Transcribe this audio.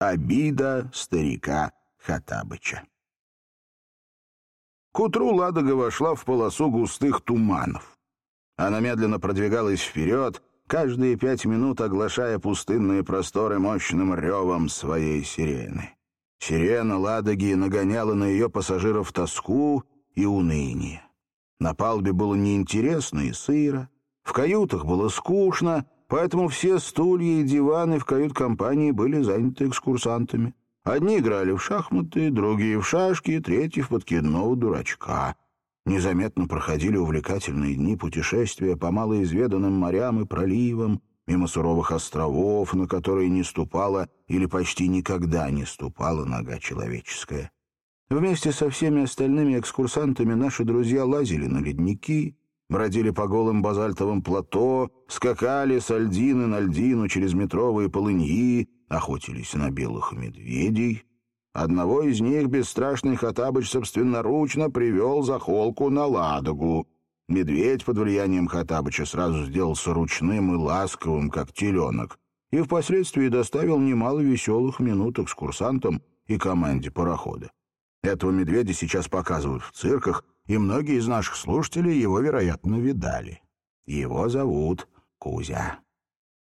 Обида старика Хатабыча. К утру Ладога вошла в полосу густых туманов. Она медленно продвигалась вперед, каждые пять минут оглашая пустынные просторы мощным ревом своей сирены. Сирена Ладоги нагоняла на ее пассажиров тоску и уныние. На палубе было неинтересно и сыро, в каютах было скучно, поэтому все стулья и диваны в кают-компании были заняты экскурсантами. Одни играли в шахматы, другие в шашки, третьи в подкидного дурачка. Незаметно проходили увлекательные дни путешествия по малоизведанным морям и проливам, мимо суровых островов, на которые не ступала или почти никогда не ступала нога человеческая. Вместе со всеми остальными экскурсантами наши друзья лазили на ледники, бродили по голым базальтовым плато, скакали с льдины на льдину через метровые полыньи, охотились на белых медведей. Одного из них бесстрашный Хатабыч собственноручно привел за холку на Ладогу. Медведь под влиянием Хатабыча сразу сделался ручным и ласковым, как теленок, и впоследствии доставил немало веселых минут экскурсантам и команде парохода. Этого медведя сейчас показывают в цирках, и многие из наших слушателей его, вероятно, видали. Его зовут Кузя.